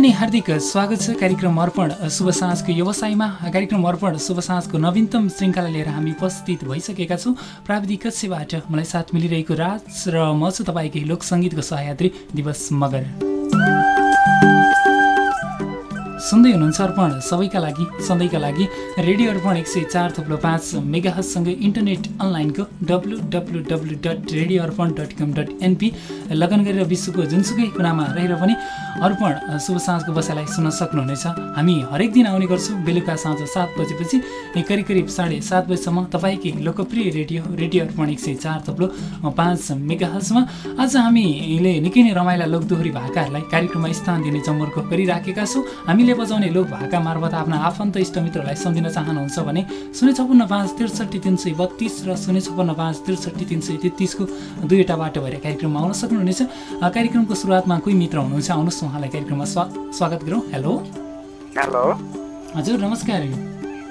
अनि हार्दिक स्वागत छ कार्यक्रम अर्पण शुभ साँझको व्यवसायमा। कार्यक्रम अर्पण शुभ साँझको नवीनतम श्रृङ्खला लिएर हामी उपस्थित भइसकेका छौँ। प्राविधिक कक्षबाट मलाई साथ मिलिरहेको राज र म छु तपाईँकै लोकसङ्गीतको सहयात्री दिवस मगर। सुन्दै हुनुहुन्छ अर्पण सबैका लागि सधैँका लागि रेडियो अर्पण एक सय चार थुप्रो पाँच मेगाहजसँगै इन्टरनेट अनलाइनको W W W dot radio Arpan dot com dot N P लगन गरेर विश्वको जुनसुकै कुनामा रहेर पनि अर्पण शुभ साँझको बसाइलाई सुन्न सक्नुहुनेछ। हामी हरेक दिन आउने गर्छौँ बेलुका साँझ सात बजेपछि करिब करिब साढे सात बजीसम्म तपाईँकै लोकप्रिय रेडियो रेडियो अर्पण एक सय चार थप्लो पाँच मेगाहजमा। आज हामीले निकै नै रमाइला लोकदोहोरी भाकाहरूलाई कार्यक्रममा स्थान दिने जमर्को गरिराखेका छौँ। हामीले बजाउने लोक भाका मार्फत आफ्ना आफन्त इष्टमित्रहरूलाई सम्झिन चाहनुहुन्छ भने शून्य छपन्न पाँच त्रिसठी तिन सय बत्तिस र शून्य छपन्न पाँच त्रिसठी तिन सय तेत्तिसको दुईवटा बाटो भएर कार्यक्रममा आउन सक्नुहुनेछ। कार्यक्रमको सुरुवातमा कोही मित्र हुनुहुन्छ आउनुहोस् उहाँलाई कार्यक्रममा स्वा स्वागत गरौँ। हेलो। हेलो। हजुर नमस्कार।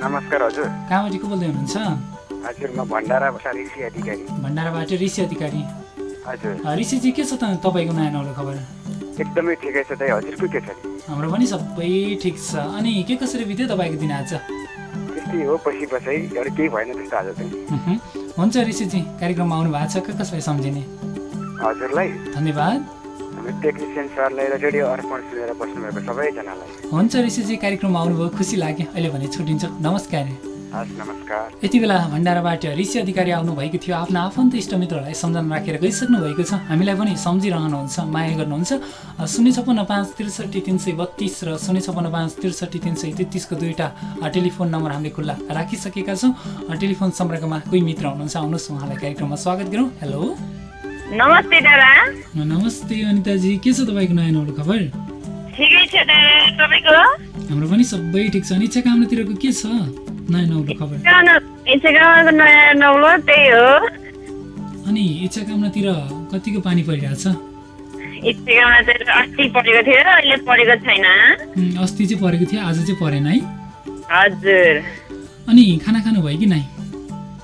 नमस्कार हजुर। कहाँबाट को बोल्दै हुनुहुन्छ? हजुर म भण्डाराबाट ऋषि अधिकारी। भण्डाराबाट ऋषि अधिकारी। हजुर। ऋषिजी के छ त तपाईँको नयाँ नौलो खबर? एकदमै ठिकै छ दाइ हजुरको के छ हाम्रो पनि सबै ठिक छ। अनि के कसरी बित्यो तपाईँको दिन आज? त्यस्तै हो पछि पछि। एउटा केही भएन त्यस्तो आज चाहिँ। हुन्छ ऋषिजी कार्यक्रममा आउनु भएको छ। क कसलाई सम्झिने? हजुरलाई। धन्यवाद। हाम्रो टेक्निसियन सरलाई र रेडियो अर्पण सुनेर बस्नुभएको सबैजनालाई। हुन्छ ऋषिजी कार्यक्रममा आउनुभयो। खुसी लाग्यो। अहिले भने छुट्टिन्छ। नमस्कार। यति बेला भण्डाराबाट ऋषि अधिकारी आउनुभएको थियो। आफ्ना आफन्त इष्टमित्रहरूलाई सम्झना राखेर गइसक्नु भएको छ। हामीलाई पनि सम्झिरहनुहुन्छ माया गर्नुहुन्छ। शून्य छपन्न पाँच त्रिसठी तिन सय बत्तिस र शून्य छपन्न पाँच त्रिसठी तिन सय तेत्तिसको दुईवटा अ, टेलिफोन नम्बर हामीले खुल्ला राखिसकेका छौँ। टेलिफोन सम्पर्कमा कोही मित्र हुनुहुन्छ आउनुहोस् उहाँलाई कार्यक्रममा स्वागत गरौँ। हेलो। नमस्ते दादा। नमस्ते अनिताजी। के छ तपाईँको नयाँ नौलो खबर? ठिकै छ दादा। तपाईँको? हाम्रो पनि सबै ठिक छ। अनि इच्छा कामनातिरको के छ? नयाँ नौलो खबर इन्स्टाग्रामको नयाँ नौलो त्यही हो। अनि इच्छा कामनातिर कतिको पानी परिरहेछ? अस्ति पढेको थियो अहिले पढेको छैन। अस्ति चाहिँ परेको थियो आज चाहिँ परेन है? हजुर। अनि खाना खानु भयो कि नै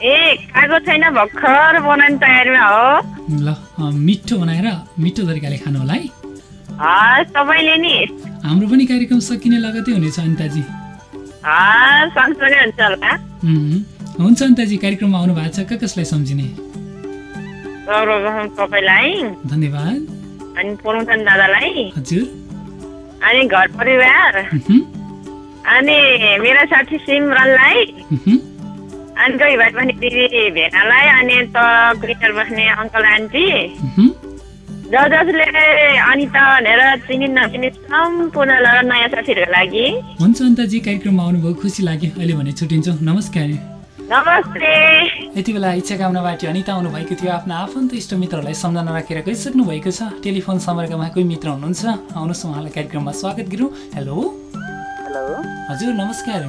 ए खाएको छैन भर्खर बनाउने तयारीमा हो। ल मिठो बनाएर मिठो तरिकाले खानु होला है। नि। हाम्रो पनि कार्यक्रम सकिने लगतै हुनेछ अनिताजी। हुन्छ अनिताजी कार्यक्रममा आउनु भएको छ कसलाई सम्झिने? सर्वप्रथम तपाईँलाई। धन्यवाद। अनि पुरुषन दादालाई। हजुर। अनि घर परिवार। अनि मेरो साथी सिमरनलाई। अनि कोही भाइ पनि दिदी भेनालाई। अनि त ग्रिटर बस्ने अङ्कल आन्टी। जसले अनिता भनेर चिनि नचिनि सम्पूर्ण नयाँ साथीहरूको लागि। हुन्छ अनिताजी कार्यक्रममा आउनुभयो खुसी लाग्यो। अहिले भने छुट्टिन्छौँ। नमस्कार। नमस्ते। यति बेला इच्छा कामनाबाट अनिता आउनुभएको थियो। आफ्ना आफन्त इष्टमित्रहरूलाई सम्झना राखेर गइसक्नु भएको छ। टेलिफोन सम्पर्कमा कोही मित्र हुनुहुन्छ? आउनुहोस् उहाँलाई कार्यक्रममा स्वागत गरौँ। हेलो। हेलो। हजुर नमस्कार।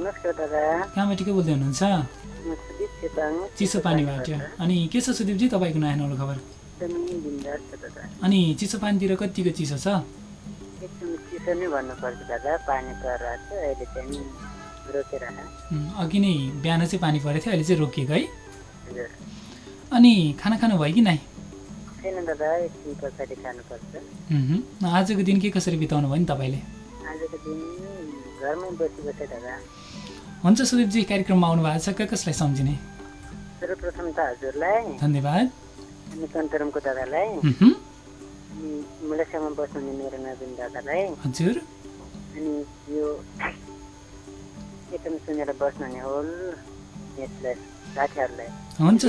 नमस्कार दादा। कहाँबाट को बोल्दै हुनुहुन्छ? चिसो पानीबाट। अनि के छ सुदीपजी तपाईँको नयाँ नौलो खबर? अनि चिसो पानीतिर कतिको चिसो छ? एकदम चिसो नै भन्नुपर्छ दादा पानी परिरहेको छ अहिले चाहिँ रोकेर उम्, अघि नै बिहान चाहिँ पानी परेको थियो अहिले चाहिँ रोकिएको है। अनि खाना खानु भयो कि नै छैन दादा एकछिन पछाडि खानुपर्छ। उहुँ, आजको दिन के कसरी बिताउनु भयो नि तपाईँले? आजको दिन घरमै बसी बसेँ दादा। हुन्छ सुदीपजी कार्यक्रममा आउनु भएको छ कसलाई सम्झिने? सर्वप्रथम त हजुरलाई। धन्यवाद। अनि कन्तरमको दादालाई। अनि मुलासामा बस्नुहुने मेरो नवीन दादालाई। हजुर। अनि यो एकदम सुनेर बस्नुहुने होल यसलाई हुन्छ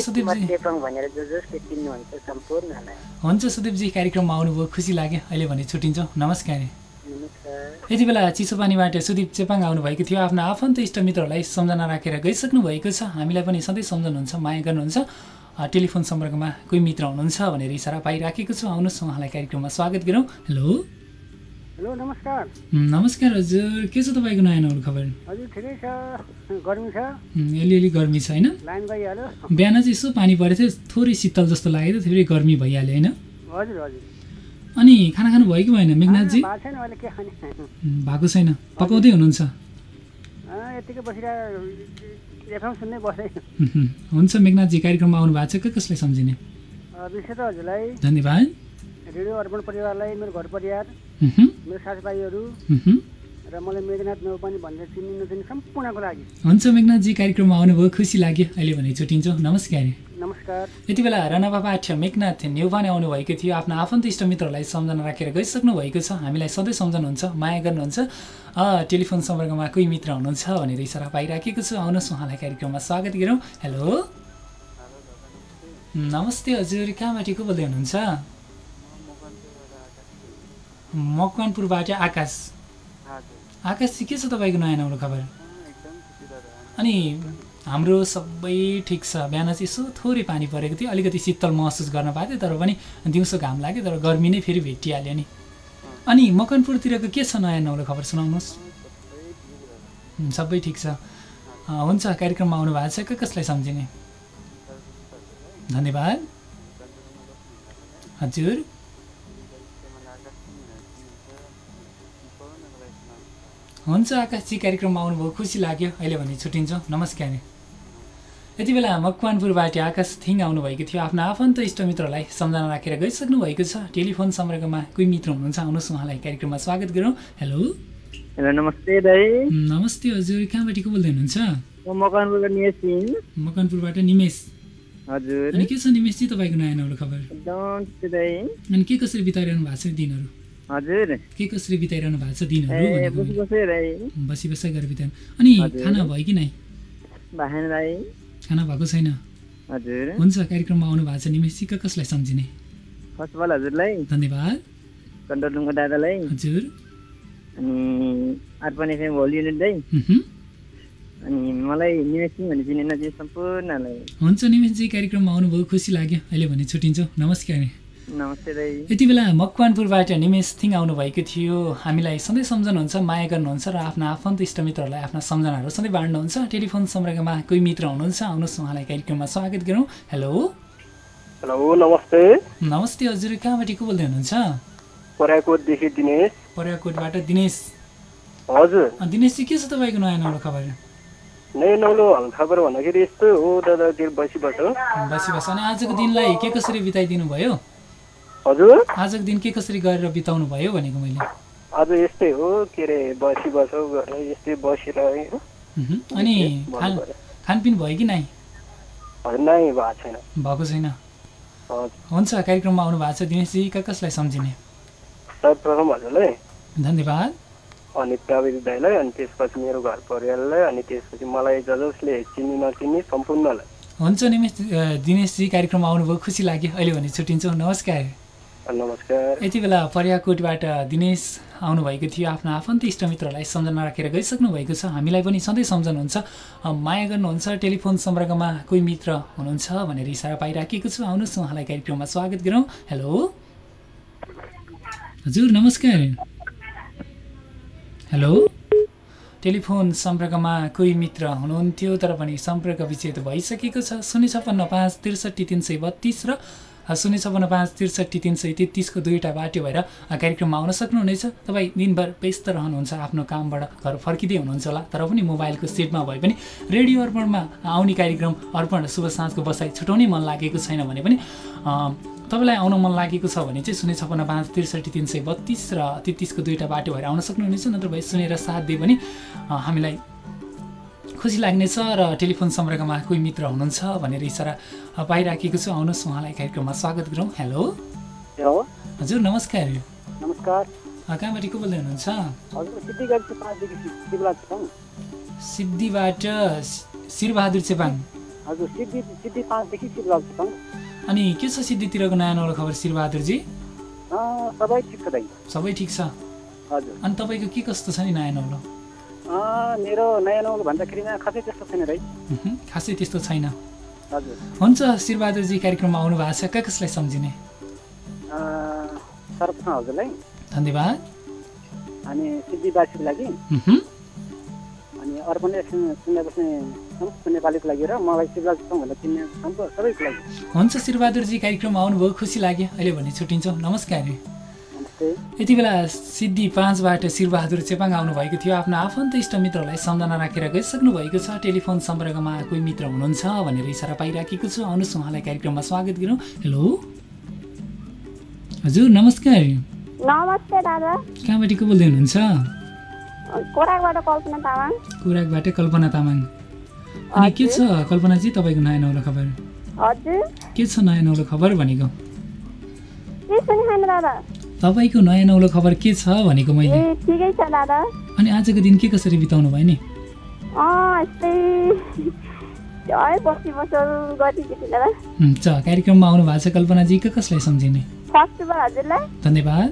भनेर जो जसले चिन्नुहुन्छ सम्पूर्णलाई। हुन्छ सुदीपजी कार्यक्रममा आउनुभयो खुसी लाग्यो। अहिले भने छुट्टिन्छौँ। नमस्कार। यति बेला चिसो पानीबाट सुदीप चेपाङ आउनुभएको थियो। आफ्ना आफन्त इष्टमित्रहरूलाई सम्झना राखेर गइसक्नु भएको छ। हामीलाई पनि सधैँ सम्झनुहुन्छ माया गर्नुहुन्छ। टेलिफोन सम्पर्कमा कोही मित्र हुनुहुन्छ भनेर इसारा पाइराखेको छु। आउनुहोस् उहाँलाई कार्यक्रममा स्वागत गरौँ। हेलो। हेलो नमस्कार। नमस्कार हजुर। के छ तपाईँको नयाँ नौलो खबर? हजुर ठिकै छ। गर्मी छ? अलिअलि गर्मी छ होइन? बिहान चाहिँ यसो पानी परेको थियो। थोरै शीतल जस्तो लागेको थियो फेरि गर्मी भइहाल्यो होइन? हजुर हजुर। अनि खाना खानु भयो कि भएन मेघनाथजी? भएको छैन पकाउँदै हुनुहुन्छ? हुन्छ मेघनाथजी कार्यक्रममा आउनु भएको छ के कसलाई सम्झिने? विशेष त हजुरलाई धन्यवाद। रेडियो अर्पण परिवारलाई मेरो घर परिवार मेरो साथीभाइहरू। र मलाई मेघनाथ नौपानी भनेर चिन्ने नचिन्ने सम्पूर्णको लागि। हुन्छ मेघनाथजी कार्यक्रममा आउनुभयो खुसी लाग्यो। अहिले भने छुट्टिन्छौँ। नमस्कार। नमस्कार। यति बेला राणाबाबाट मेघनाथ नेउपाने आउनुभएको थियो। आफ्नो आफन्त इष्टमित्रहरूलाई सम्झना राखेर गइसक्नु भएको छ। हामीलाई सधैँ सम्झनुहुन्छ माया गर्नुहुन्छ। टेलिफोन सम्पर्कमा कोही मित्र हुनुहुन्छ भनेर इसारा पाइराखेको छु। आउनुहोस् उहाँलाई कार्यक्रममा स्वागत गरौँ। हेलो। नमस्ते हजुर कहाँबाट को बोल्दै हुनुहुन्छ? मकवानपुरबाट आकाश। आकाश के छ तपाईँको नयाँ नौलो खबर? अनि हाम्रो सबै ठिक छ। बिहान चाहिँ यसो थोरै पानी परेको थियो। अलिकति शीतल महसुस गर्न पाएको थियो तर पनि दिउँसो घाम लाग्यो तर गर्मी नै फेरि भेटिहाल्यो नि। अनि मकनपुरतिरको के छ नयाँ नौलो खबर सुनाउनुहोस्। सबै ठिक छ। हुन्छ कार्यक्रममा आउनु भएको छ। कसलाई सम्झिने? धन्यवाद। हजुर। हुन्छ आकाशजी कार्यक्रममा आउनुभयो। खुसी लाग्यो। अहिले भने छुट्टिन्छौँ। नमस्कार। यति बेला मकवानपुरबाट आकाश थिङ आउनुभएको थियो। आफ्नो आफन्त इष्टमित्रलाई सम्झना राखेर गइसक्नु भएको छ। टेलिफोन सम्पर्कमा कोही मित्र हुनुहुन्छ आउनुहोस् उहाँलाई कार्यक्रममा स्वागत गरौँ। हेलो। हेलो नमस्ते दाइ नमस्ते हजुर। कहाँबाट को बोल्दै हुनुहुन्छ? मकवानपुरबाट निमेश हजुर। अनि के छ निमेशजी तपाईँको नयाँ नौलो खबर? अनि के कसरी बिताइरहनु भएको छ दिनहरू? हजुर। के कसरी बिताइरहनु भएको छ दिनहरू बसी। बसै गरेर बिताउनु अनि। खाना भयो कि नै? खाना भएको छैन। हजुर। हुन्छ कार्यक्रममा आउनु भएको छ निमेशजी क- कसलाई सम्झिने? फर्स्ट अफ अल हजुरलाई। धन्यवाद। कन्ट्रोलरुमको दादालाई। हजुर। अनि अर्पण एफएम होल युनिट दाइ मह्म। अनि मलाई निमेश सिंह भन्ने चिने नचिने सम्पूर्णलाई। हुन्छ निमेशजी कार्यक्रममा आउनुभयो खुसी लाग्यो। अहिले भने छुट्टिन्छौँ। नमस्कार। यति बेला मकवानपुरबाट निमेश थिङ आउनुभएको थियो। हामीलाई सधैँ सम्झनुहुन्छ माया गर्नुहुन्छ र आफ्ना आफन्त इष्टमित्रहरूलाई आफ्ना सम्झनाहरू सधैँ बाँड्नुहुन्छ। टेलिफोन सम्पर्कमा कोही मित्र हुनुहुन्छ आउनुहोस् उहाँलाई कार्यक्रममा स्वागत गरौँ। हेलो। हेलो नमस्ते। नमस्ते हजुर कहाँबाट को बोल्दै हुनुहुन्छ? दिनेश। पर्याकोटबाट दिनेश। हजुर। अँ, दिनेशजी के छ तपाईँको नयाँ नौलो खबर? नयाँ नौलो हालखबर भन्दाखेरि यस्तो हो दादा बसी बस बसी बस अनि आजको दिनलाई के कसरी बिताइदिनु भयो? हजुर? आजको दिन के कसरी गरेर बिताउनु भयो भनेको मैले? आज यस्तै हो के अरे बसी बसो गरेर यस्तै बसेर। अनि। खानपिन भयो कि नै भएको छैन। भएको छैन। हुन्छ कार्यक्रममा आउनु भएको छ दिनेशजी कसलाई सम्झिने? सर्वप्रथम हजुरलाई। धन्यवाद। अनि प्रविधि दाईलाई अनि त्यसपछि मेरो घर परिवारलाई अनि त्यसपछि मलाई ज जसले चिन्ने नचिन्ने सम्पूर्णलाई। हुन्छ निमेश दिनेशजी कार्यक्रममा आउनुभयो खुसी लाग्यो अहिले भने छुट्टिन्छौँ। नमस्कार। नमस्कार। यति बेला पर्याकोटबाट दिनेश आउनुभएको थियो आफ्नो आफन्त इष्टमित्रलाई सम्झना राखेर गइसक्नु भएको छ। हामीलाई पनि सधैँ सम्झनुहुन्छ माया गर्नुहुन्छ टेलिफोन सम्पर्कमा कोही मित्र हुनुहुन्छ भनेर इसारा पाइराखेको छु। आउनुहोस् उहाँलाई कार्यक्रममा स्वागत गरौँ। हेलो। हजुर नमस्कार। हेलो। टेलिफोन सम्पर्कमा कोही मित्र हुनुहुन्थ्यो तर पनि सम्पर्क विच्छेद भइसकेको छ। शून्य छप्पन्न पाँच त्रिसठी तिन सय बत्तिस र शून्य छप्पन्न पाँच त्रिसठी तिन सय तेत्तिसको दुईवटा बाटो भएर कार्यक्रममा आउन सक्नुहुनेछ। तपाईँ दिनभर व्यस्त रहनुहुन्छ आफ्नो कामबाट घर फर्किँदै हुनुहुन्छ होला तर पनि मोबाइलको सेटमा भए पनि रेडियो अर्पणमा आउने कार्यक्रम अर्पण शुभ साँझको बसाइ छुटाउनै मन लागेको छैन भने पनि तपाईँलाई आउन मन लागेको छ भने चाहिँ शून्य छप्पन्न पाँच त्रिसठी तिन सय बत्तिस र तेत्तिसको दुईवटा बाटो भएर आउन सक्नुहुनेछ नत्र भए सुनेर साथ दिए पनि हामीलाई खुसी लाग्नेछ र टेलिफोन सम्पर्कमा कोही मित्र हुनुहुन्छ भनेर इसारा पाइराखेको छु। आउनुहोस् उहाँलाई कार्यक्रममा स्वागत गरौँ। हेलो। हेलो। हजुर नमस्कार। नमस्कार। कहाँबाट को बोल्दै हुनुहुन्छ? सिद्धिबाट शिरबहादुर चेपाङ। अनि के छ सिद्धितिरको नयाँ नौलो खबर शिरबहादुरजी? सबै ठिक छ सबै ठिक छ। हजुर। अनि तपाईँको के कस्तो छ नि नयाँ नौलो? मेरो नयाँ नौलो भन्दाखेरिमा खासै त्यस्तो छैन खासै त्यस्तो छैन। हुन्छ शिरबहादुरजी कार्यक्रममा आउनु भएको छ। कहाँ कसलाई सम्झिने? सर्वप्रथम हजुरलाई। धन्यवाद। अनि सिद्धिवासीको लागि। अनि अर्पण सुन्दा बस्ने समस्त नेपालीको लागि र मलाई शिवराज छौँ भनेर चिन्ने सबैको लागि। हुन्छ शिरबहादुरजी कार्यक्रममा आउनुभयो। खुसी लाग्यो। अहिले भने छुट्टिन्छौँ। नमस्कार। यति बेला सिद्धि पाँचबाट शिरबहादुर चेपाङ आउनुभएको थियो। आफ्नो आफन्त इष्टमित्रलाई सम्झना राखेर गइसक्नु भएको छ। टेलिफोन सम्पर्कमा कोही मित्र हुनुहुन्छ भनेर इसारा पाइराखेको छु। आउनुहोस् उहाँलाई कार्यक्रममा स्वागत गरौँ। हेलो। हजुर नमस्कार। नमस्ते दादा। कहाँबाट को बोल्दै हुनुहुन्छ? कोराकबाट कल्पना तामाङ। अनि के छ? कल्पनाजी तपाईँको नयाँ नौलो खबर? के छ नयाँ नौलो खबर भनेको? तपाईँको नयाँ नौलो खबर के छ भनेको मैले? अनि आजको दिन के कसरी बिताउनु भयो नि? हुन्छ कार्यक्रममा आउनु भएको छ कल्पनाजी के कसलाई सम्झिने? धन्यवाद।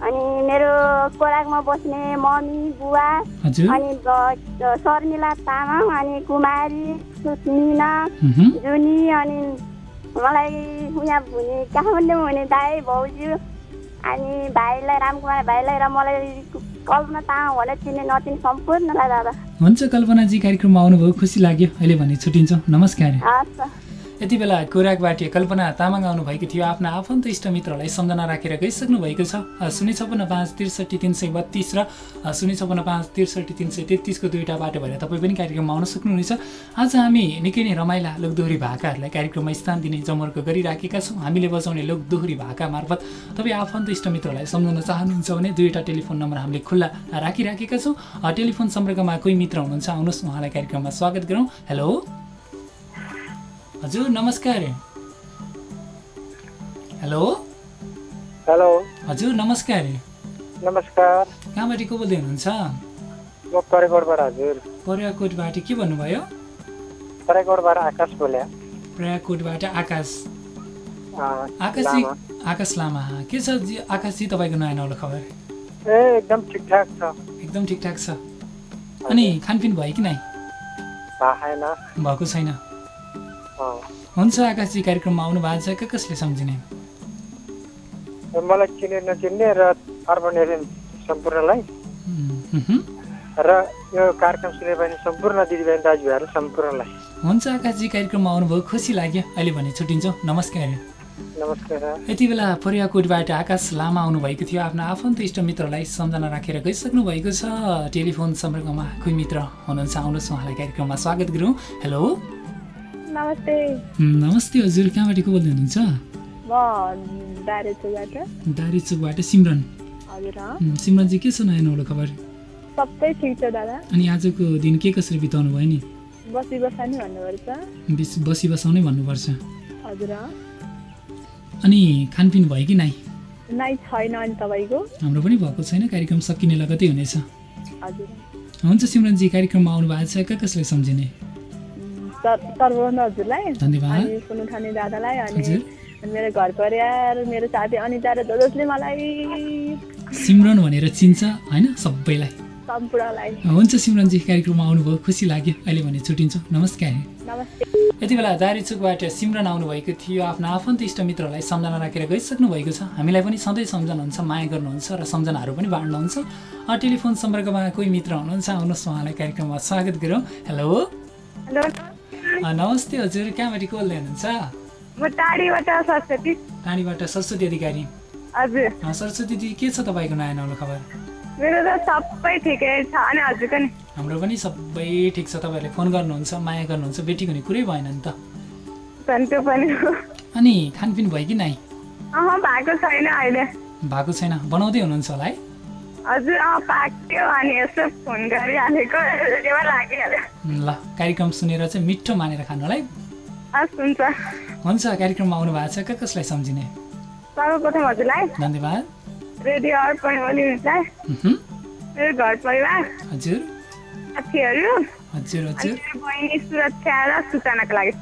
अनि मेरो कोराकमा बस्ने मम्मी बुवा अनि शर्मिला तामाङ अनि कुमारी सुस्मिना। जुनी अनि मलाई उहाँ हुने काठमाडौँ हुने दाई भाउजू। अनि भाइलाई रामकुमार भाइलाई र मलाई कल्पना तामाङ भनेर चिन्ने नचिने सम्पूर्णलाई दादा हुन्छ कल्पनाजी कार्यक्रममा आउनुभयो खुसी लाग्यो। अहिले भने छुट्टिन्छौँ। नमस्कार। हस्। यति बेला कोराकबाट कल्पना तामाङ आउनुभएको थियो। आफ्ना आफन्त इष्टमित्रहरूलाई सम्झना राखेर गइसक्नु भएको छ। शून्य छपन्न पाँच त्रिसठी तिन सय बत्तिस र शून्य छपन्न पाँच त्रिसठी तिन सय तेत्तिसको दुईवटा बाटो भएर तपाईँ पनि कार्यक्रममा आउन सक्नुहुनेछ। आज हामी निकै नै रमाइला लोकदोहोरी भाकाहरूलाई कार्यक्रममा स्थान दिने जमर्क गरिराखेका छौँ। हामीले बजाउने लोकदोहोरी भाका मार्फत तपाईँ आफन्त इष्टमित्रहरूलाई सम्झाउन चाहनुहुन्छ भने दुईवटा टेलिफोन नम्बर हामीले खुल्ला राखिराखेका छौँ। टेलिफोन सम्पर्कमा कोही मित्र हुनुहुन्छ आउनुहोस्। उहाँलाई कार्यक्रममा स्वागत गरौँ। हेलो। हजुर नमस्कार। हेलो? हेलो। हजुर नमस्कार। नमस्कार। कहाँबाट को बोल्दै हुनुहुन्छ? म परेकोटबाट हजुर। पर्याकोटबाट के भन्नुभयो? परेकोटबाट आकाश बोल्या पर्याकोटबाट आकाश। आकाशजी। आकाश लामा के छ जी आकाशजी तपाईँको नयाँ नौलो खबर? ए एकदम ठिकठाक छ। एकदम ठिकठाक छ। अनि खानपिन भयो कि नै भएको छैन। हुन्छ आकाशजी कार्यक्रममा आउनु भएको छ। कसले सम्झिने? मलाई चिने नचिन्ने र अर्बन एफएम सम्पूर्णलाई। र यो कार्यक्रम सुने पनि सम्पूर्ण दिदीबहिनी दाजुभाइहरू सम्पूर्णलाई। हुन्छ आकाशजी कार्यक्रममा आउनुभयो। खुसी लाग्यो। अहिले भने छुट्टिन्छौँ। नमस्कार। नमस्कार। यति बेला पर्याकोटबाट आकाश लामा आउनुभएको थियो। आफ्ना आफन्त इष्टमित्रलाई सम्झना राखेर गइसक्नु भएको छ। टेलिफोन सम्पर्कमा कोही मित्र हुनुहुन्छ आउनुहोस् उहाँलाई कार्यक्रममा स्वागत गरौँ। हेलो। नमस्ते। नमस्ते हजुर कहाँबाट को बोल्दै हुनुहुन्छ दारीचोकबाट सिमरन। सिमरनजी के छ नयाँ नौलो खबर? सबै ठिक छ दादा। अनि आजको दिन के कसरी बिताउनु भयो नि? बसी बसानी भन्नुपर्छ। बिस बसी बसाउनै भन्नुपर्छ। हजुर। अनि खानपिन भयो कि नै नाइ छैन अनि तपाईँको? हाम्रो पनि भएको छैन कार्यक्रम सकिने लगतै हुनेछ। हजुर। हुन्छ सिमरनजी कार्यक्रममा आउनु भएको छ कहाँ कसलाई सम्झिने? हजुरलाई अनि सुन्नु ठाने दादालाई अनि मेरो घर परिवार मेरो साथी अनिता र ज जसले मलाई सिमरन भनेर चिन्छ होइन? सबैलाई। सम्पूर्णलाई। हुन्छ सिमरनजी कार्यक्रममा आउनुभयो खुसी लाग्यो। अहिले भने छुट्टिन्छौँ। नमस्कार। नमस्ते। यति बेला दारीचोकबाट सिमरन आउनुभएको थियो। आफ्ना आफन्त इष्टमित्रहरूलाई सम्झना राखेर गइसक्नु भएको छ। हामीलाई पनि सधैँ सम्झनुहुन्छ माया गर्नुहुन्छ र सम्झनाहरू पनि बाँड्नुहुन्छ। टेलिफोन सम्पर्कमा कोही मित्र हुनुहुन्छ आउनुहोस् उहाँलाई कार्यक्रममा स्वागत गरौँ। हेलो। नमस्ते हजुर कहाँबाट बोल्दै हुनुहुन्छ टाढीबाट सरस्वती सरस्वती अधिकारी। हजुर। अ, सरस्वतीजी के छ तपाईँको नयाँ नौलो खबर? मेरो त सबै ठिकै छ अनि हजुरको नि? हाम्रो पनि सबै ठिक छ तपाईँहरूले फोन गर्नुहुन्छ माया गर्नुहुन्छ बेटीको नि कुरै भएन नि त। त्यो पनि अनि खानपिन भयो कि नै भएको छैन अहिले। भएको छैन बनाउँदै हुनुहुन्छ होला है? हजुर अँ पाक्यो अनि यसो फोन गरिहालेको रेवा लागिहाल्यो ल कार्यक्रम सुनेर चाहिँ मिठो मानेर खानु होला है। हस् हुन्छ। हुन्छ कार्यक्रममा आउनु भएको छ। क कसलाई सम्झिने? सर्वप्रथम हजुरलाई धन्यवाद। रेडियो अर्पण ओलिहरूलाई उहुँ, मेरो घर परिवार हजुर। साथीहरू हजुर अनि हजुर मेरो बहिनी सुरक्षा र सूचनाको लागि।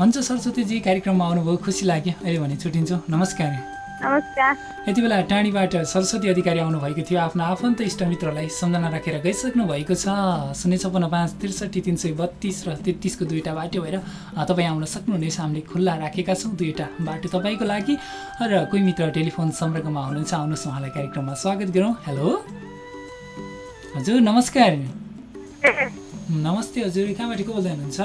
हुन्छ सरस्वतीजी कार्यक्रममा आउनुभयो। खुसी लाग्यो। अहिले भने छुट्टिन्छौँ। नमस्कार। यति बेला टाढीबाट सरस्वती अधिकारी आउनुभएको थियो। आफ्नो आफन्त इष्टमित्रलाई सम्झना राखेर गइसक्नु भएको छ। शून्य छपन्न पाँच त्रिसठी तिन सय बत्तिस र तेत्तिसको दुईवटा बाटो भएर तपाईँ आउन सक्नुहुनेछ। हामीले खुल्ला राखेका छौँ दुईवटा बाटो तपाईँको लागि। र कोही मित्र टेलिफोन सम्पर्कमा हुनुहुन्छ आउनुहोस् उहाँलाई कार्यक्रममा स्वागत गरौँ। हेलो। हजुर नमस्कार। नमस्ते हजुर। कहाँबाट को बोल्दै हुनुहुन्छ?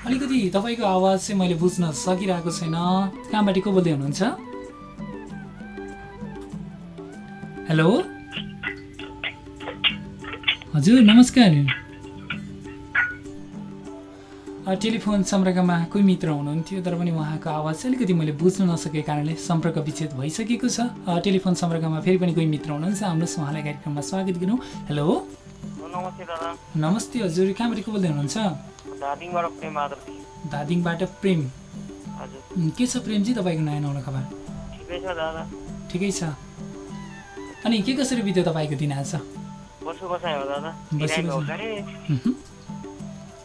अलिकति तपाईँको आवाज चाहिँ मैले बुझ्न सकिरहेको छैन। कहाँबाट को बोल्दै हुनुहुन्छ? हेलो? हजुर नमस्कार। टेलिफोन सम्पर्कमा कोही मित्र हुनुहुन्थ्यो तर पनि उहाँको आवाज चाहिँ अलिकति मैले बुझ्न नसकेको कारणले सम्पर्क विच्छेद भइसकेको छ। टेलिफोन सम्पर्कमा फेरि पनि कोही मित्र हुनुहुन्छ आउनुहोस् उहाँलाई कार्यक्रममा स्वागत गरौँ। हेलो? नमस्ते हजुर। कहाँबाट को बोल्दै हुनुहुन्छ? धादिङबाट प्रेम आदर धादिङबाट प्रेम? हजुर। के छ प्रेमजी तपाईँको नयाँ नौलो खबर ठिकै छ दादा। ठिकै छ। अनि के कसरी बित्यो तपाईँको दिन आज? बसो बसाइ हो दादा।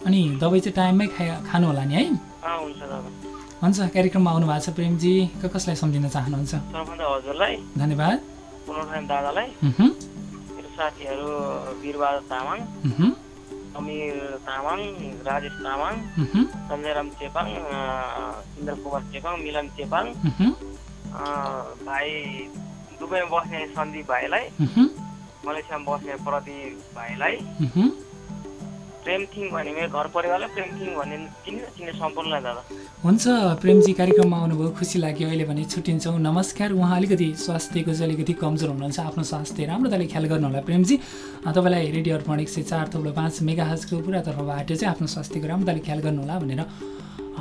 अनि दबाई चाहिँ टाइममै खाइ खानु होला नि है? हुन्छ दादा। हुन्छ कार्यक्रममा आउनु भएको छ प्रेमजी। क कसलाई सम्झिन चाहनुहुन्छ? सर्वप्रथम हजुरलाई धन्यवाद। पुनर्खान दादालाई। मह्म, मेरो साथीहरू वीरबहादुर तामाङ। समीर तामाङ राजेश तामाङ सञ्जयराम चेपाङ इन्द्र कुमार चेपाङ मिलन चेपाङ भाइ दुबईमा बस्ने सन्दीप भाइलाई मलेसियामा बस्ने प्रदीप भाइलाई घर परिवारलाई भन्ने चिन्ने चिन्ने सम्पूर्णलाई दादा। हुन्छ प्रेमजी कार्यक्रममा आउनुभयो खुसी लाग्यो अहिले भने छुट्टिन्छौँ। नमस्कार उहाँ अलिकति स्वास्थ्यको चाहिँ अलिकति कमजोर हुनुहुन्छ आफ्नो स्वास्थ्य राम्रोताले ख्याल गर्नु होला प्रेमजी तपाईँलाई रेडियो अर्पण एक सय चार थप्लो पाँच मेगा हजको पुरा तर्फबाट चाहिँ आफ्नो स्वास्थ्यको राम्रोताले ख्याल गर्नु होला भनेर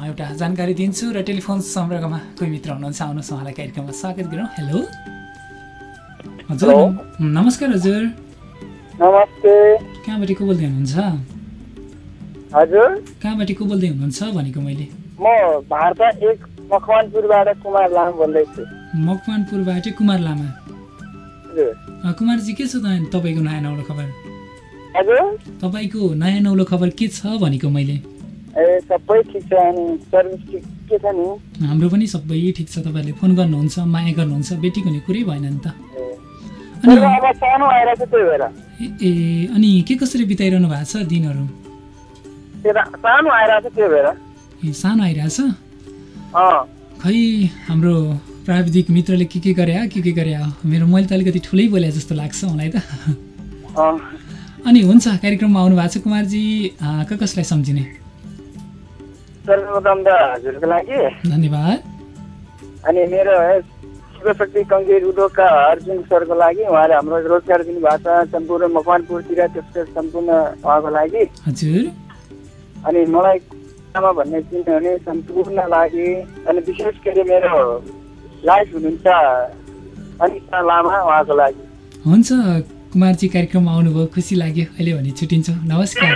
एउटा जानकारी दिन्छु र टेलिफोन सम्पर्कमा कोही मित्र हुनुहुन्छ आउनुहोस् उहाँलाई कार्यक्रममा स्वागत गरौँ। हेलो। हजुर। नमस्कार हजुर। नमस्ते। कहाँबाट को बोल्दै हुनुहुन्छ? हजुर। कहाँबाट को बोल्दै हुनुहुन्छ भनेको मैले? म भारत एक मकवानपुरबाट कुमार लामा बोल्दैछु मकवानपुरबाट कुमार लामा। कुमारजी के छ तपाईँको नयाँ नौलो खबर? हजुर। तपाईँको नयाँ नौलो खबर के छ भनेको मैले? ए सबै ठिक छ अनि सर्भिस ठिक के छ नि? हाम्रो पनि सबै ठिक छ तपाईँहरूले फोन गर्नुहुन्छ माया गर्नुहुन्छ बेटीको हुने कुरै भएन नि त। अनि ए अनि के कसरी बिताइरहनु भएको छ दिनहरू? सानो आइरहेको छ त्यही भएर। ए सानो आइरहेछ? खै हाम्रो प्राविधिक मित्रले के के गरे के के गरे? मेरो मैले त अलिकति ठुलै बोले जस्तो लाग्छ मलाई त। अनि हुन्छ कार्यक्रममा आउनु भएको छ कुमारजी। क कसलाई सम्झिने? सर्वप्रथम त हजुरको लागि। धन्यवाद। अनि मेरो शिवशक्ति कङ्ग्रेस उद्योगका अर्जुन सरको लागि उहाँले हाम्रो रोजगार दिनुभएको छ। सम्पूर्ण मकवानपुरतिर त्यसको सम्पूर्ण उहाँको लागि। हजुर। अनि मलाई आमा भन्ने चिन्ने भने सम्पूर्ण लागि अनि विशेष गरी मेरो लाइफ हुनुहुन्छ अनिता लामा उहाँको लागि। हुन्छ कुमारजी कार्यक्रममा आउनुभयो खुसी लाग्यो अहिले भने छुट्टिन्छौँ नमस्कार।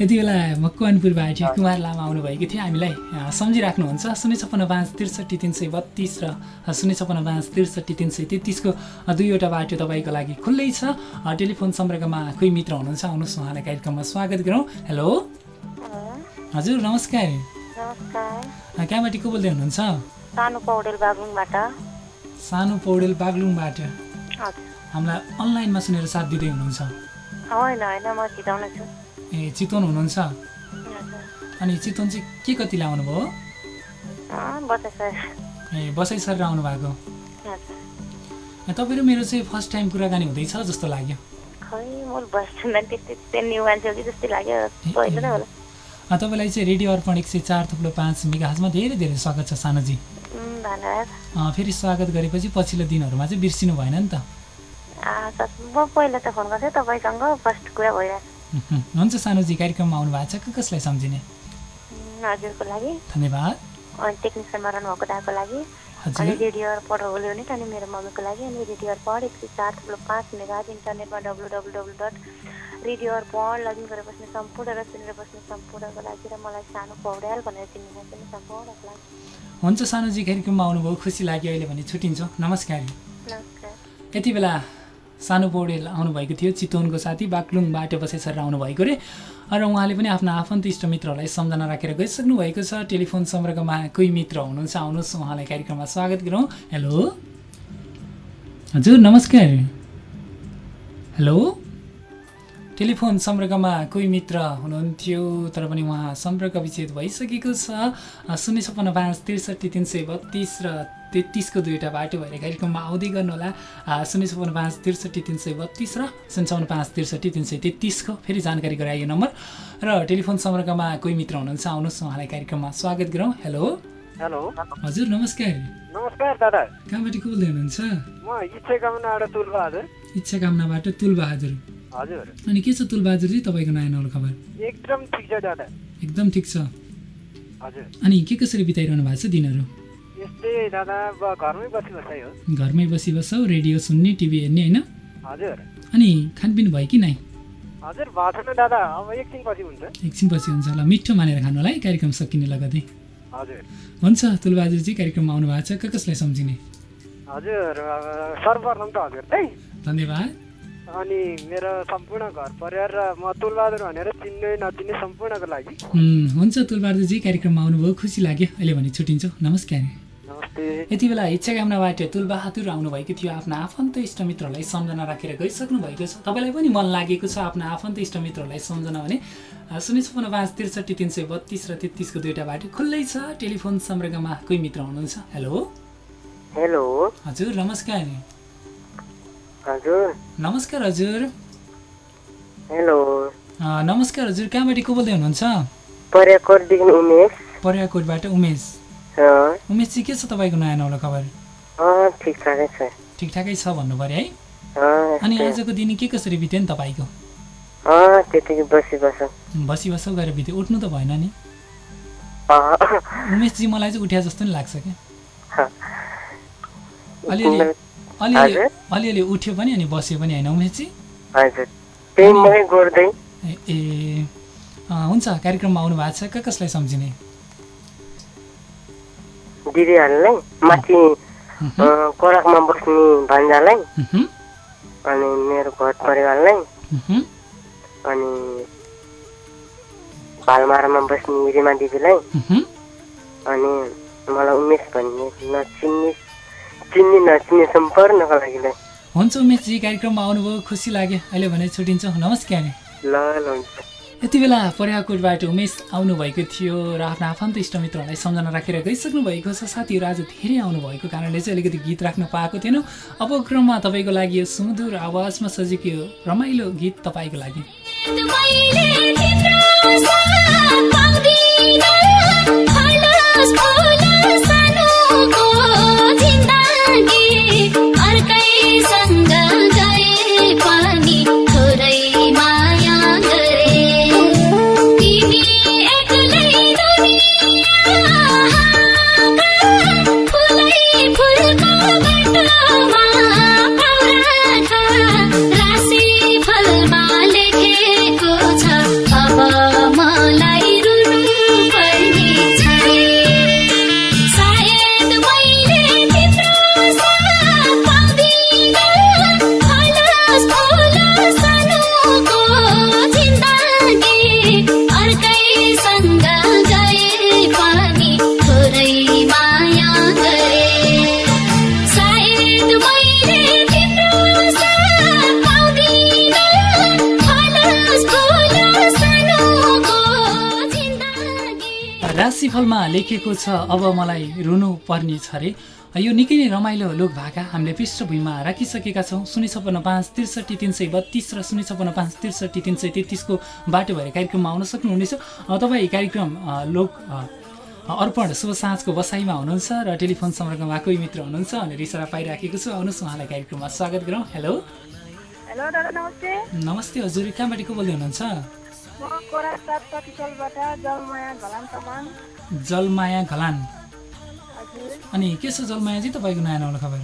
यति बेला मकवानपुरबाट कुमार लामा आउनुभएको थियो हामीलाई सम्झिराख्नुहुन्छ। शून्य छप्पन्न पाँच त्रिसठी तिन सय बत्तिस र शून्य छप्पन्न पाँच त्रिसठी तिन सय तेत्तिसको दुईवटा बाटो तपाईँको लागि खुल्लै छ। टेलिफोन सम्पर्कमा कोही मित्र हुनुहुन्छ आउनुहोस् उहाँलाई कार्यक्रममा स्वागत गरौँ। हेलो। हजुर नमस्कार। नमस्कार। कहाँबाट को बोल्दै हुनुहुन्छ? सानो पौडेल बागलुङबाट। सानो पौडेल बागलुङबाट। हामीलाई अनलाइनमा सुनेर साथ दिँदै हुनुहुन्छ। होइन होइन म चिताउने छु। ए चितवन हुनुहुन्छ? अनि चितवन चाहिँ के कति लाउनु भयो? ए बसाइ सरेर आउनु भएको। तपाईँ र मेरो चाहिँ फर्स्ट टाइम कुराकानी हुँदैछ जस्तो लाग्यो। खै म बस्छु त्यस्तै न्यु मान्छे हो कि जस्तै लाग्यो। पहिलो नै होला। तपाईँलाई चाहिँ रेडियो अर्पण एक सय चार थुप्रो पाँच मेगाजमा धेरै धेरै स्वागत छ सानोजी। फेरि स्वागत गरेपछि पछिल्लो दिनहरूमा चाहिँ बिर्सिनु भएन नि त। हुन्छ सानोजी कार्यक्रममा आउनु भएको छ कसलाई सम्झिने? हजुरको लागि। धन्यवाद। अनि टेक्निसियनमा रहनुभएको दाको लागि। अनि हजुर रेडियो अर्पण होली हुने अनि मेरो मम्मीको लागि। अनि रेडियो अर्पण एक सय चार थुप्रो पाँच मेगा इन्टरनेटमा W W W dot radio Arpan login गरेर बस्ने सम्पूर्ण र सुनेर बस्ने सम्पूर्णको लागि र मलाई सानो पौड्याल भनेर चिन्ने मान्छे नि सम्पूर्णको लागि हुन्छ सानोजी कार्यक्रममा आउनुभयो खुसी लाग्यो अहिले भने छुट्टिन्छौँ नमस्कार नमस्कार यति बेला सानो पौडेल आउनुभएको थियो चितवनको साथी बाक्लुङबाट बसेसर आउनुभएको रे र उहाँले पनि आफ्ना आफन्त इष्टमित्रहरूलाई सम्झना राखेर गइसक्नु भएको छ टेलिफोन सम्पर्कमा कोही मित्र हुनुहुन्छ आउनुहोस् उहाँलाई कार्यक्रममा स्वागत गरौँ हेलो हजुर नमस्कार हेलो टेलिफोन सम्पर्कमा कोही मित्र हुनुहुन्थ्यो तर पनि उहाँ सम्पर्क विच्छेद भइसकेको छ। शून्य छप्पन्न पाँच त्रिसठी तिन सय बत्तिस र तेत्तिसको दुईवटा बाटो भएर कार्यक्रममा आउँदै गर्नुहोला। शून्य छप्पन्न पाँच त्रिसठी तिन सय बत्तिस र शून्य छप्पन्न पाँच त्रिसठी तिन सय तेत्तिसको फेरि जानकारी गराइयो नम्बर। र टेलिफोन सम्पर्कमा कोही मित्र हुनुहुन्छ आउनुहोस् उहाँलाई कार्यक्रममा स्वागत गरौँ। हेलो? हेलो। हजुर नमस्कार। नमस्कार दादा। कहाँबाट को बोल्दै हुनुहुन्छ म इच्छा कामनाबाट तुलबहादुर। इच्छा कामनाबाट तुलबहादुर। हजुर। अनि के छ तुलबहादुरजी तपाईँको नयाँ नौलो खबर? एकदम ठिक छ दादा। एकदम ठिक छ। हजुर। अनि के कसरी बिताइरहनु भएको छ दिनहरू? यस्तै दादा घरमै बसी बसाइ हो। घरमै बसी बस्छौ रेडियो सुन्ने टिभी हेर्ने होइन? हजुर। अनि खानपिन भयो कि नै हजुर भएको छैन दादा। अब एकछिन पछि हुन्छ। एकछिनपछि हुन्छ होला। मिठो मानेर खानु होला है कार्यक्रम सकिने लगतै। हजुर। हुन्छ तुलबहादुरजी कार्यक्रममा आउनु भएको छ कसलाई सम्झिने? हजुर सर्वप्रथम त हजुर है धन्यवाद। अनि मेरो सम्पूर्ण घर परिवार र म तुलबहादुर भनेर चिन्ने नचिन्ने सम्पूर्णको लागि। हुन्छ तुलबहादुरजी कार्यक्रममा आउनुभयो खुसी लाग्यो। अहिले भने छुट्टिन्छौँ नमस्कार। नमस्ते। यति बेला इच्छा कामनाबाट तुलबहादुर आउनुभएको थियो। आफ्ना आफन्त इष्टमित्रहरूलाई सम्झना राखेर गइसक्नु भएको छ। तपाईँलाई पनि मन लागेको छ आफ्ना आफन्त इष्टमित्रहरूलाई सम्झना भने। शून्य छपन्न पाँच त्रिसठी तिन सय बत्तिस र तेत्तिसको दुईवटा बाटो खुल्लै छ। टेलिफोन सम्पर्कमा कोही मित्र हुनुहुन्छ? हेलो। हेलो। हजुर नमस्कार। हजुर। नमस्कार हजुर। हेलो। नमस्कार हजुर कहाँबाट को बोल्दै हुनुहुन्छ? पर्याकोटदेखि उमेश। पर्याकोटबाट उमेश। अँ, उमेशजी के छ तपाईँको नयाँ नौलो खबर? ठिकठाकै छ। ठिकठाकै छ भन्नु पऱ्यो है अनि। आजको दिन के कसरी बित्यो नि तपाईँको? बसी बस गरेर बित्यो। उठ्नु त भएन नि। उमेशजी मलाई चाहिँ उठ्या जस्तो नि लाग्छ क्या। अलिअलि अलिअलि? अलिअलि उठ्यो पनि अनि बस्यो पनि होइन उमेशजी? ए हुन्छ। कार्यक्रममा आउनु भएको छ। क कसलाई सम्झिने? दिदीहरूलाई। माथि कोराकमा बस्ने भान्जालाई। अनि मेरो घर परिवारलाई। अनि भालमारामा बस्ने रिमा दिदीलाई। अनि मलाई उमेश भन्ने नचिन्ने चिन्ने नचिन्ने सम्पूर्णको हुन्छ उमेशजी कार्यक्रममा आउनुभयो खुसी लाग्यो। अहिले भने छुट्टिन्छौँ। नमस्कार ल ल हुन्छ। यति बेला पर्याकोटबाट उमेश आउनुभएको थियो र आफ्ना आफन्त इष्टमित्रहरूलाई सम्झना राखेर गइसक्नु भएको छ। साथीहरू आज धेरै आउनुभएको कारणले चाहिँ अलिकति गीत राख्न पाएको थिएनौँ। अब क्रममा तपाईँको लागि यो सुमधुर आवाजमा सजिएको यो रमाइलो गीत तपाईँको लागि। राशिफलमा लेखिएको छ अब मलाई रुनु पर्ने छ अरे यो निकै नै रमाइलो लोक भाका हामीले पृष्ठभूमिमा राखिसकेका छौँ। शून्य छप्पन्न पाँच त्रिसठी तिन सय बत्तिस र शून्य छप्पन्न पाँच त्रिसठी तिन सय तेत्तिसको बाटो भएर कार्यक्रममा आउन सक्नुहुनेछ। तपाईँ कार्यक्रम लोक अर्पण शुभ साँझको बसाइमा हुनुहुन्छ र टेलिफोन सम्पर्कमा कोही मित्र हुनुहुन्छ भनेर इसारा पाइराखेको छु। आउनुहोस् उहाँलाई कार्यक्रममा स्वागत गरौँ। हेलो। हेलो दादा नमस्ते। नमस्ते हजुर। कहाँबाट को बोल्दै हुनुहुन्छ? जलमाया घलान अनि के छ जलमायाजी तपाईँको नयाँ नौलो खबर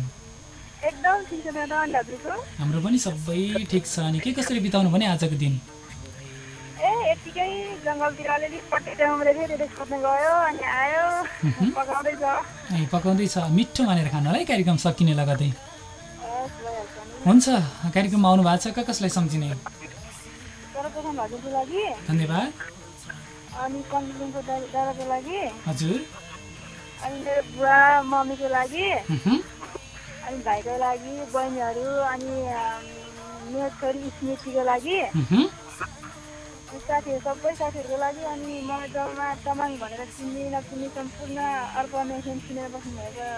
हाम्रो पनि सबै ठिक छ अनि के कसरी बिताउनु भने आजको दिन ए यतिकै जङ्गलतिर अलिअलि पट्टि देखाउँदै थियो त्यो खोज्न गयो अनि आयो पकाउँदैछ ए पकाउँदैछ मिठो मानेर खानु होला है कार्यक्रम सकिने लगतै हुन्छ कार्यक्रममा आउनु भएको छ कसलाई सम्झिने सर्वप्रथम हजुरको लागि। धन्यवाद। अनि कन्सुलिङको दादाको लागि। हजुर। अनि मेरो बुवा मम्मीको लागि। अनि भाइको लागि बहिनीहरू अनि मेरो छोरी स्मृतिको लागि। साथीहरू सबै साथीहरूको लागि। अनि मलाई जलमा तमाङ भनेर चिन्ने नचिन्ने सम्पूर्ण अर्पण एफएम सुनेर बस्नुभएको।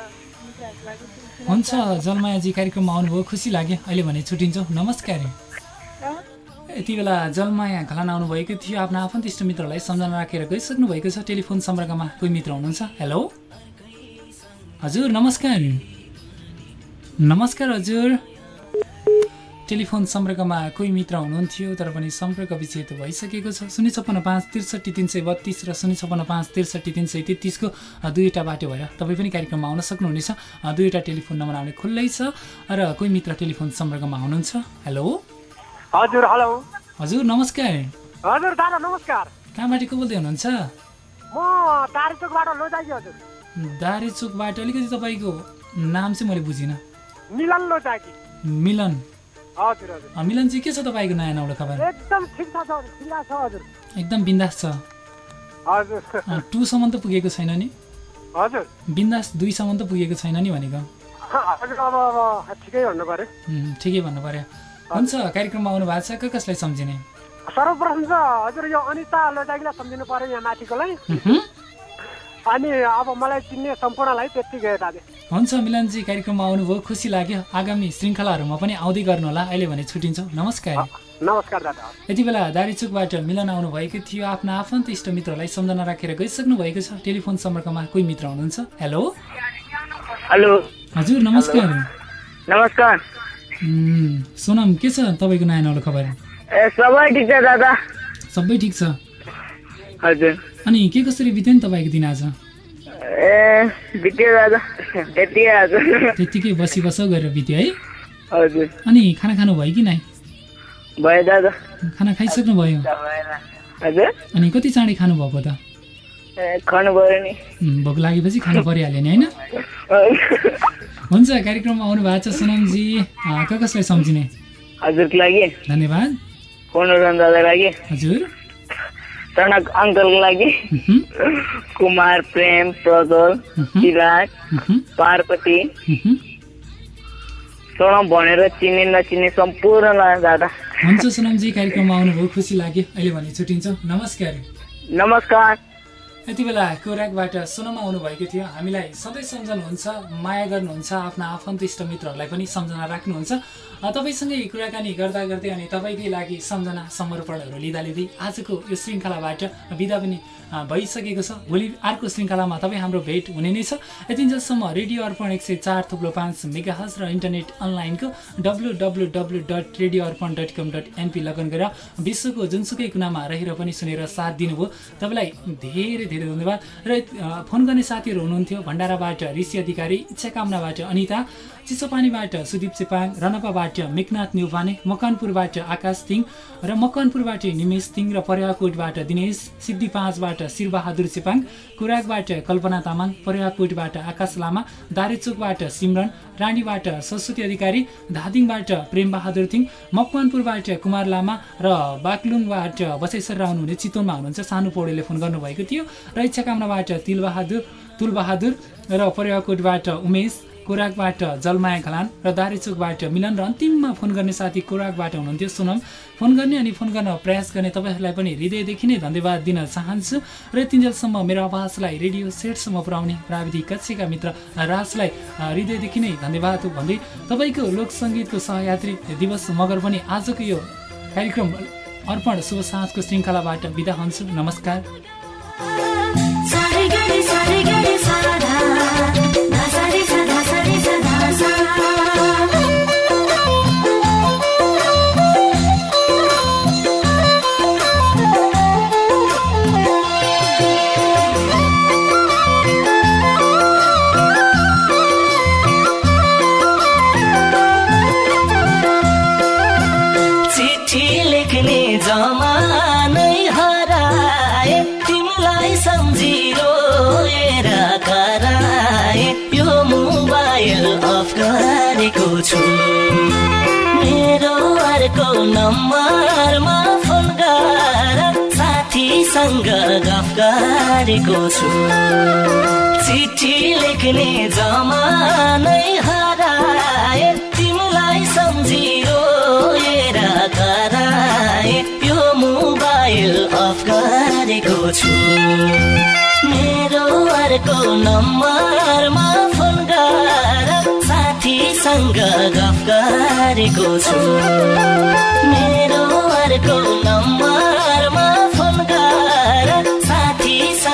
हुन्छ जलमायाजी कार्यक्रममा आउनुभयो। खुसी लाग्यो। अहिले भने छुट्टिन्छौँ। नमस्कार? यति बेला जलमाया घलान आउनुभएको थियो। आफ्नो आफन्त इष्ट मित्रहरूलाई सम्झना राखेर गइसक्नु भएको छ टेलिफोन सम्पर्कमा। कोही मित्र हुनुहुन्छ? हेलो हजुर नमस्कार। नमस्कार हजुर। टेलिफोन सम्पर्कमा कोही मित्र हुनुहुन्थ्यो तर पनि सम्पर्क विच्छेद भइसकेको छ। शून्य छप्पन्न पाँच त्रिसठी तिन सय बत्तिस र शून्य छप्पन्न पाँच त्रिसठी तिन सय तेत्तिसको दुईवटा बाटो भएर तपाईँ पनि कार्यक्रममा आउन सक्नुहुनेछ। दुईवटा टेलिफोन नम्बर आउने खुल्लै छ। र कोही मित्र टेलिफोन सम्पर्कमा हुनुहुन्छ? हेलो हजुर हेलो हजुर नमस्कार। हजुर दादा नमस्कार। कहाँबाट को बोल्दै हुनुहुन्छ? म तारिचोकबाट लोजाकी हजुर। दारे चोकबाट अलिकति तपाईँको नाम चाहिँ मैले बुझिनँ। मिलन लोजाकी मिलन। हजुर हजुर। मिलन चाहिँ के छ तपाईँको नयाँ नौलो खबर? एकदम ठिक छ हजुर। एकदम बिन्दास छ। हजुर। टूसम्म त पुगेको छैन नि? हजुर। बिन्दास दुईसम्म त पुगेको छैन नि भनेको। हजुर अब ठिकै भन्नु पर्यो उम्, ठिकै भन्नु पर्यो हुन्छ कार्यक्रममा आउनु भएको छ क कसलाई सम्झिने? सर्वप्रथम चाहिँ हजुर यो अनिता लोजाकीलाई सम्झिनु पर्यो यहाँ माथिकोलाई। अनि अब मलाई चिन्ने सम्पूर्णलाई त्यति गयो दाजु हुन्छ मिलनजी कार्यक्रममा आउनुभयो खुसी लाग्यो। आगामी श्रृङ्खलाहरूमा पनि आउँदै गर्नुहोला अहिले भने छुट्टिन्छौँ नमस्कार। नमस्कार दादा। यति बेला दारीचुकबाट मिलन आउनुभएको थियो आफ्ना आफन्त इष्टमित्रलाई सम्झना राखेर गइसक्नु भएको छ। टेलिफोन सम्पर्कमा कोही मित्र हुनुहुन्छ? हेलो हेलो हजुर नमस्कार। नमस्कार। सोनम के छ तपाईँको नयाँ नौलो खबर सबै ठिक छ दादा। सबै ठिक छ? हजुर। अनि के कसरी बित्यो नि तपाईँको दिन आज? ए बित्यो दादा। यति हजुर त्यत्तिकै बसी बस गरेर बित्यो है? हजुर। अनि खाना खानु भयो कि नै भयो दादा। खाना खाइसक्नु भयो? हजुर। अनि कति चाँडै खानुभएको त? खानु पऱ्यो नि। उम्, भोक लागेपछि खानु परिहाल्यो नि होइन? हुन्छ कार्यक्रममा आउनु भएको छ सोनमजी। क कसलाई सम्झिने? हजुरको लागि। धन्यवाद। पुनरन दादाको लागि। हजुर। टनक अङ्कलको लागि। कुमार प्रेम प्रज्वल चिराग पार्वती। सोनम भनेर चिन्ने नचिन्ने सम्पूर्णलाई दादा। हुन्छ सोनमजी कार्यक्रममा आउनुभयो खुसी लाग्यो। अहिले भने छुट्टिन्छौँ। नमस्कार। नमस्कार। यति बेला कोराकबाट सोनम आउनुभएको थियो। हामीलाई सधैँ सम्झनुहुन्छ माया गर्नुहुन्छ आफ्ना आफन्त इष्ट मित्रहरूलाई पनि सम्झना राख्नुहुन्छ। तपाईँसँगै कुराकानी गर्दा गर्दै अनि तपाईँकै लागि सम्झना समर्पणहरू लिँदा लिँदै आजको यो श्रृङ्खलाबाट बिदा पनि भइसकेको छ। भोलि अर्को श्रृङ्खलामा तपाईँ हाम्रो भेट हुने नै छ। यतिन्जेलसम्म रेडियो अर्पण एक सय चार थुप्रो पाँच मेगाहज र इन्टरनेट अनलाइनको W W W dot radio Arpan dot com dot NP लगन गरेर विश्वको जुनसुकै कुनामा रहेर पनि सुनेर साथ दिनुभयो। तपाईँलाई धेरै धेरै धन्यवाद। र फोन गर्ने साथीहरू हुनुहुन्थ्यो। भण्डाराबाट ऋषि अधिकारी इच्छाकामनाबाट अनिता चिसोपानीबाट सुदीप चेपाङ रनपाबाट मेघनाथ न्युपाने मकनपुरबाट आकाश तिङ र मकनपुरबाट निमेश तिङ र पर्याकोटबाट दिनेश सिद्धि पाँचबाट शिरबहादुर चेपाङ कुराकबाट कल्पना तामाङ पर्याकोटबाट आकाश लामा दारेचोकबाट सिमरन रानीबाट सरस्वती अधिकारी धादिङबाट प्रेमबहादुर थिङ मकवानपुरबाट कुमार लामा र बागलुङबाट बसैसर हुनुहुने चितवनमा हुनुहुन्छ सानो पौडेलले फोन गर्नुभएको थियो र इच्छाकामनाबाट तिलबहादुर तुलबहादुर र पर्याकोटबाट उमेश कोराकबाट जलमाया घलान र दारेचोकबाट मिलन र अन्तिममा फोन गर्ने साथी कोराकबाट हुनुहुन्थ्यो। सोनम फोन गर्ने अनि फोन गर्न प्रयास गर्ने तपाईँहरूलाई पनि हृदयदेखि नै धन्यवाद दिन चाहन्छु। र तिनजेलसम्म मेरो आवाजलाई रेडियो सेटसम्म पुर्याउने प्राविधिक कक्षका मित्र राजलाई हृदयदेखि नै धन्यवाद भन्दै तपाईँको लोकसङ्गीतको सहयात्री दिवस मगर पनि आजको यो कार्यक्रम अर्पण शुभ साँझको श्रृङ्खलाबाट बिदा हुन्छु। नमस्कार। साथीसँग गफ गरेको छु। चिठी लेख्ने जमानै हराए तिमीलाई सम्झिरोएर कराए। यो मोबाइल अफ गरेको छु। मेरो अर्को नम्बरमा फोन गर साथीसँग गफ गरेको छु। मेरो अर्को नम्बरमा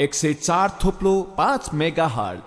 एक सय चार थोप्लो पाँच मेगा हल